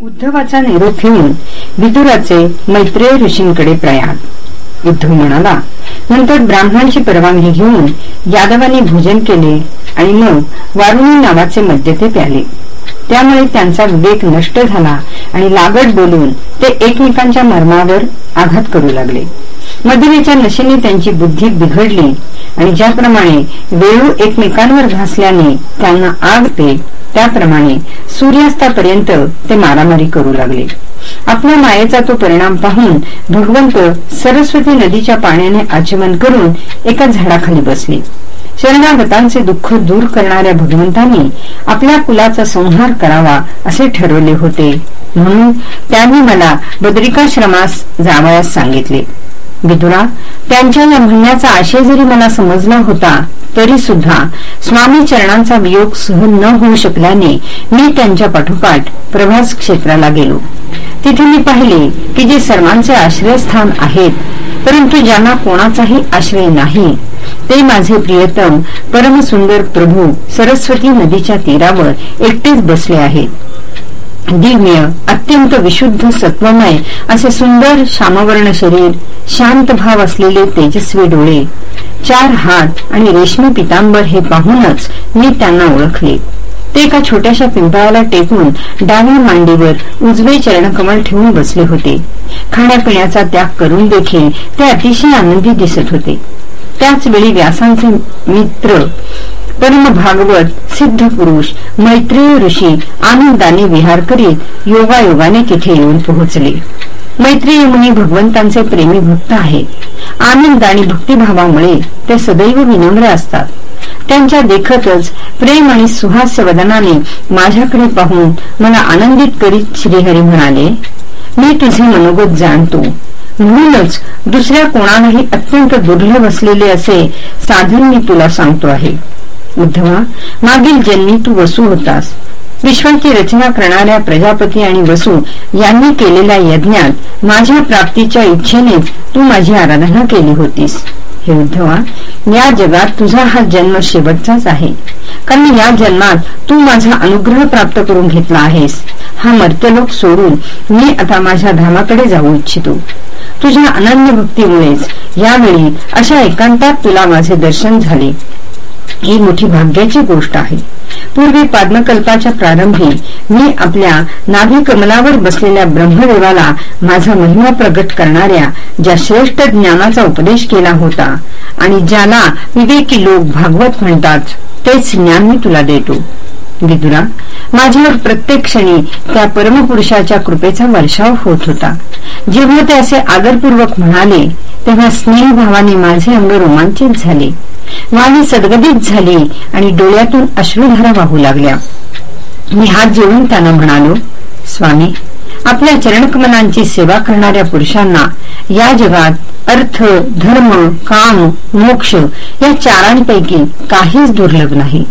उद्धवाचा निरोप घेऊन विदुराचे मैत्रेय ऋषींकडे प्रयाण उद्धव म्हणाला नंतर ब्राह्मणांची परवानगी घेऊन यादवांनी भोजन केले आणि मग वारुणी नावाचे मद्य ते प्याले. त्यामुळे त्यांचा विवेक नष्ट झाला आणि लागट बोलून ते एकमेकांच्या मर्मावर आघात करू लागले. मदिरेच्या नशेने त्यांची बुद्धी बिघडली आणि ज्याप्रमाणे वेळू एकमेकांवर घासल्याने त्यांना आग ते त्याप्रमाणे सूर्यास्तापर्यंत ते मारामारी करू लागले. आपल्या मायेचा तो परिणाम पाहून भगवंत सरस्वती नदीच्या पाण्याने आचमन करून एका झाडाखाली बसले. शरणागतांचे दुःख दूर करणाऱ्या भगवंतांनी आपल्या कुलाचा संहार करावा असे ठरवले होते. म्हणून त्यांनी मला बद्रिकाश्रमास जावयास सांगितले. विदुरा त्यांच्या या म्हणण्याचा आशय जरी मला समजला होता तरी सुद्धा स्वामी चरणांचा वियोग सहन न होऊ शकल्याने मी त्यांच्या पाठोपाठ प्रभास क्षेत्राला गेलो. तिथे मी पाहिले की जे सर्वांचे आश्रयस्थान आहेत परंतु ज्यांना कोणाचाही आश्रय नाही ते माझे प्रियतम परमसुंदर प्रभू सरस्वती नदीच्या तीरावर एकटेच बसले आहेत. दिव्य अत्यंत विशुद्ध सत्वमय असे सुंदर श्यामवर्ण शरीर शांत भाव असलेले तेजस्वी डोळे चार हात आणि रेशमी पितांबर हे पाहूनच मी त्यांना ओळखले. ते एका छोट्याशा पिंपळाला टेकून डाव्या मांडीवर उजवे चरणकमल ठेवून बसले होते. खाण्यापिण्याचा त्याग करून देखील ते अतिशय आनंदी दिसत होते. त्याच वेळी व्यासांचे मित्र परम भागवत सिद्ध पुरुष मैत्रीय ऋषी आनंदाने विहार करीत योगायोगाने तिथे येऊन पोहोचले. मैत्रीय मुनी भगवंतांचे प्रेमी भक्त आहेत. आनंद आणि भक्तिभावामुळे ते सदैव विनम्र असतात. त्यांच्या देखतच प्रेम आणि सुहास्य वदनाने माझ्याकडे पाहून मला आनंदित करीत श्रीहरी म्हणाले मी तुझे मनोगत जाणतो. म्हणूनच दुसऱ्या कोणालाही अत्यंत दुर्लभ असलेले असे साधन मी तुला सांगतो आहे. उद्धवा मागील जन्मी तू वसू होतास. विश्वाची रचना करणाऱ्या प्रजापती आणि वसू यांनी केलेल्या यज्ञात माझ्या प्राप्तीच्या इच्छेनेच तू माझी आराधना केली होतीस. हे उद्धवा या जगात तुझा हा जन्म शेवटचाच आहे. कारण या जन्मात तू माझा अनुग्रह प्राप्त करून घेतला आहेस. हा मर्त्यलोक सोडून मी आता माझ्या धामाकडे जाऊ इच्छितो. तुझ्या अनन्य भक्तीमुळेच यावेळी अशा एकांतात तुला माझे दर्शन झाले. ही मोठी भाग्याची गोष्ट आहे. पूर्वी पाद्मकल्पाच्या प्रारंभी मी आपल्या नाभी कमलावर बसलेल्या ब्रह्मदेवाला माझा महिमा प्रगट करणाऱ्या ज्या श्रेष्ठ ज्ञानाचा उपदेश केला होता आणि ज्याला विवेकी लोक भागवत म्हणतात तेच ज्ञान मी तुला देतो. विदुरा माझ्यावर प्रत्येक क्षणी त्या परमपुरुषाच्या कृपेचा वर्षाव होत होता. जेव्हा ते असे आदरपूर्वक म्हणाले तेव्हा स्नेहभावाने माझे अंग रोमांचित झाले. वाणी सदगदित झाली आणि डोळ्यातून अश्रुधारा वाहू लागल्या. मी हात जोडून त्यांना म्हणालो स्वामी आपल्या चरणकमनांची सेवा करणाऱ्या पुरुषांना या जगात अर्थ धर्म काम मोक्ष या चारांपैकी काहीच दुर्लभ नाही.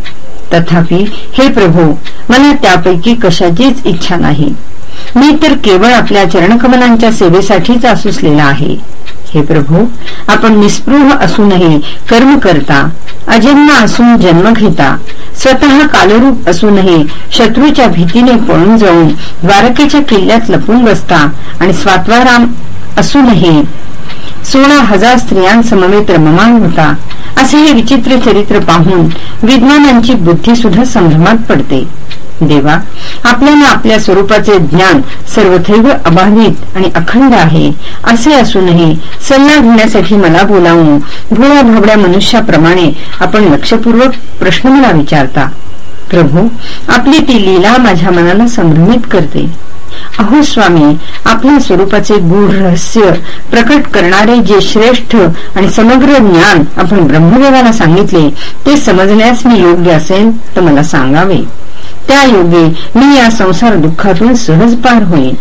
तथापि हे प्रभू मला त्यापैकी कशाचीच इच्छा नाही. मी तर केवळ आपल्या चरणकमलांच्या सेवेसाठीच आसुसलेला आहे. हे प्रभू आपण निस्पृह असूनही कर्म करता अजन्म असून जन्म घेता स्वतः कालरूप असूनही शत्रूच्या भीतीने पळून जाऊन द्वारकेच्या किल्ल्यात लपून बसता आणि स्वात्वाराम असूनही सोळा हजार स्त्रियांसमवेत रममान होता असे हे विचित्र चरित्र पाहून विद्वानांची बुद्धी सुद्धा संभ्रमात पडते. देवा आपल्याला आपल्या स्वरूपाचे ज्ञान सर्वथैव अबाधित आणि अखंड आहे. असे असूनही सल्ला घेण्यासाठी मला बोलावून भोळ्या भाबड्या मनुष्याप्रमाणे आपण लक्षपूर्वक प्रश्न मला विचारता. प्रभू आपली ती लीला माझ्या मनाला संभ्रमित करते. अहो स्वामी आपल्या स्वरूपाचे गूढ रहस्य प्रकट करणारे जे श्रेष्ठ आणि समग्र ज्ञान आपण ब्रह्मदेवाला सांगितले ते समजण्यास मी योग्य असेल तर मला सांगावे. त्या योगे मी या संसार दुःखातून सहज पार होईल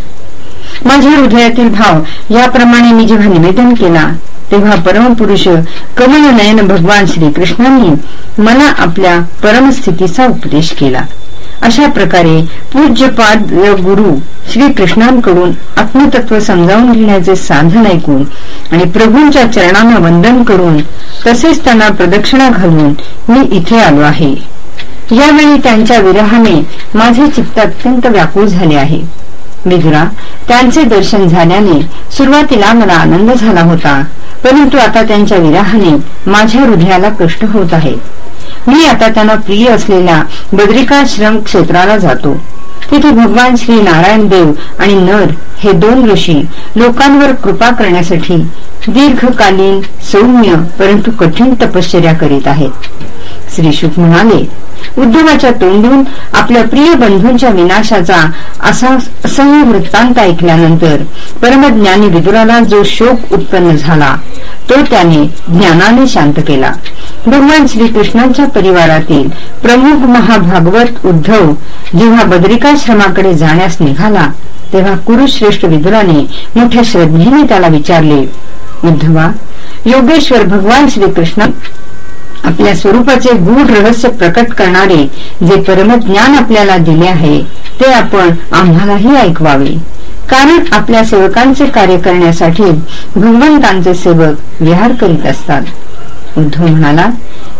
माझ्या हृदयातील भाव याप्रमाणे मी जेव्हा निवेदन केला तेव्हा परमपुरुष कमल नयन भगवान श्रीकृष्णांनी मला आपल्या परमस्थितीचा उपदेश केला. अशा प्रकारे पूज्यपाद गुरु श्री कृष्णांकडून आत्मतत्व समजावून घेण्याचे साधन ऐकून आणि प्रभूंच्या चरणांना वंदन करून तसेच त्यांना प्रदक्षिणा घालून मी इथे आलो आहे. यावेळी त्यांच्या विरहाने माझे चित्त अत्यंत व्याकुळ झाले आहे. विदुरा त्यांचे दर्शन झाल्याने सुरुवातीला मला आनंद झाला होता परंतु आता त्यांच्या विराहाने माझ्या हृदयाला कष्ट होत आहे मी आता त्यांना प्रिय असलेल्या बद्रिकाश्रम क्षेत्राला जातो. तिथे भगवान श्री नारायण देव आणि नर हे दोन ऋषी लोकांवर कृपा करण्यासाठी दीर्घकालीन सौम्य परंतु कठीण तपश्चर्या करीत आहेत. श्री शुक म्हणाले उद्धवाच्या तोंडून आपल्या प्रिय बंधूंच्या विनाशाचा असा असह्य वृत्तांत ऐकल्यानंतर परमज्ञानी विदुराला जो शोक उत्पन्न झाला तो त्याने ज्ञानाने शांत केला. भगवान श्रीकृष्णांच्या परिवारातील प्रमुख महाभागवत उद्धव जेव्हा बदरिकाश्रमाकडे जाण्यास निघाला तेव्हा कुरुश्रेष्ठ विदुराने मोठ्या श्रद्धेने त्याला विचारले उद्धवा योगेश्वर भगवान श्रीकृष्ण आपल्या स्वरूपाचे गूढ रहस्य प्रकट करणारे जे परमज्ञान आपल्याला दिले आहे ते आपण आम्हालाही ऐकवावे. कारण आपल्या सेवकांचे कार्य करण्यासाठी भगवंतांचे सेवक विहार करीत असतात. उद्धव म्हणाला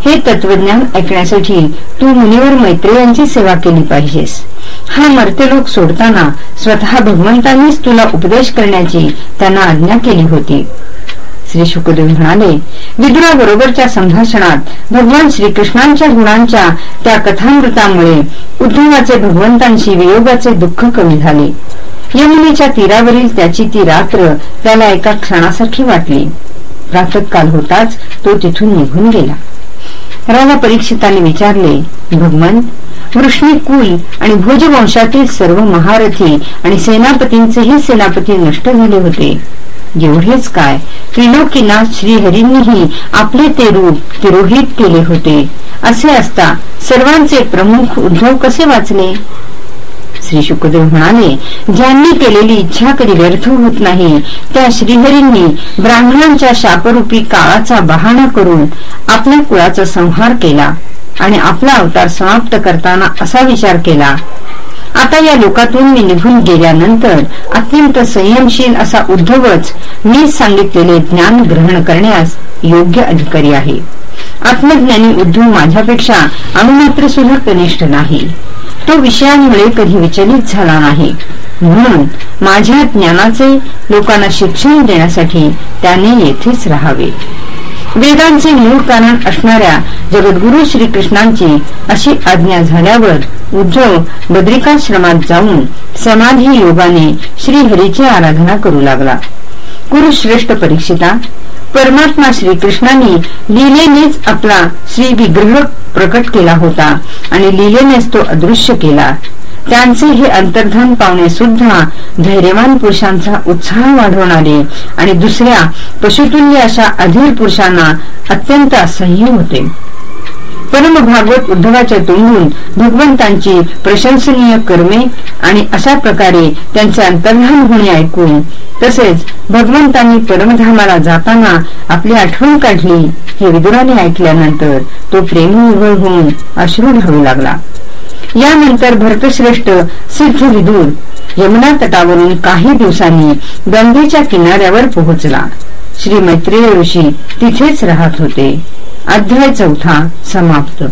हे तत्वज्ञान ऐकण्यासाठी तू मुनिवर मैत्रेयांची सेवा केली पाहिजेस. हा मर्ते लोक सोडताना स्वतः भगवंतांनीच तुला उपदेश करण्याची त्यांना आज्ञा केली होती. श्री शुकदेव म्हणाले विदुराबरोबरच्या संभाषणात भगवान श्रीकृष्णांच्या गुणांच्या त्या कथामृतामुळे उद्धवाचे भगवंतांशी वियोगाचे दुःख कमी झाले. यमुनेच्या तीरावरील त्याची ती रात्र त्याला एका क्षणासारखी वाटली. प्रातकाल होताच तो तिथून निघून गेला. राजा परीक्षिताने विचारले भगवान वृष्णी कुल आणि भोजवंशातील सर्व महारथी आणि सेनापतींचेही सेनापती नष्ट झाले होते. एवढेच काय? त्रिलोकीनाथ श्रीहरींनीही आपले ते रूप तिरोहित केले होते. असे असता सर्वांचे प्रमुख उद्धव कसे वाचले? श्री शुकदेव म्हणाले ज्यांनी केलेली इच्छा कधी व्यर्थ होत नाही त्या श्रीहरींनी ब्राह्मणांच्या शापरूपी काळाचा बहाणा करून आपल्या कुळाचा संहार केला आणि आपला अवतार समाप्त करताना असा विचार केला आता या लोकातून मी निघून गेल्यानंतर अत्यंत संयमशील असा उद्धवच मी सांगितलेले ज्ञान ग्रहण करण्यास योग्य अधिकारी आहे. आत्मज्ञानी उद्धव माझ्यापेक्षा अणुमात्र सुद्धा कनिष्ठ नाही. तो विषयांमुळे कधी विचलित झाला नाही. म्हणून माझ्या ज्ञानाचे लोकांना शिक्षण देण्यासाठी त्याने येथेच राहावे. वेदांचे मूळ कारण असणाऱ्या जगद्गुरु श्रीकृष्णांची अशी आज्ञा झाल्यावर उद्धव बद्रिकाश्रमात जाऊन समाधी योगाने श्रीहरीची आराधना करू लागला. कुरुश्रेष्ठ परीक्षिता परमात्मा श्रीकृष्णांनी लिलेनेच आपला श्री विग्रह प्रकट केला होता आणि लिलेनेच तो अदृश्य केला. त्यांचे हे अंतर्धान पावणे सुद्धा धैर्यवान पुरुषांचा उत्साह वाढवणारे आणि दुसऱ्या पशुतुल्य अशा अधीर पुरुषांना अत्यंत असह्य होते. परम भागवत उद्धवाच्या तोंडून भगवंतांची प्रशंसनीय कर्मे आणि अशा प्रकारे त्यांचे अंतर्धान होणे ऐकून तसेच भगवंतांनी परमधामाला जाताना आपली आठवण काढली हे विदुराने ऐकल्यानंतर तो प्रेमविवळ होऊन अश्रू ढाळू लागला. यानंतर भरतश्रेष्ठ सिद्ध विदूर यमुना तटावरून काही दिवसांनी गंगेच्या किनाऱ्यावर पोहोचला. श्री मैत्रेय ऋषी तिथेच राहत होते. अध्याय चौथा समाप्त.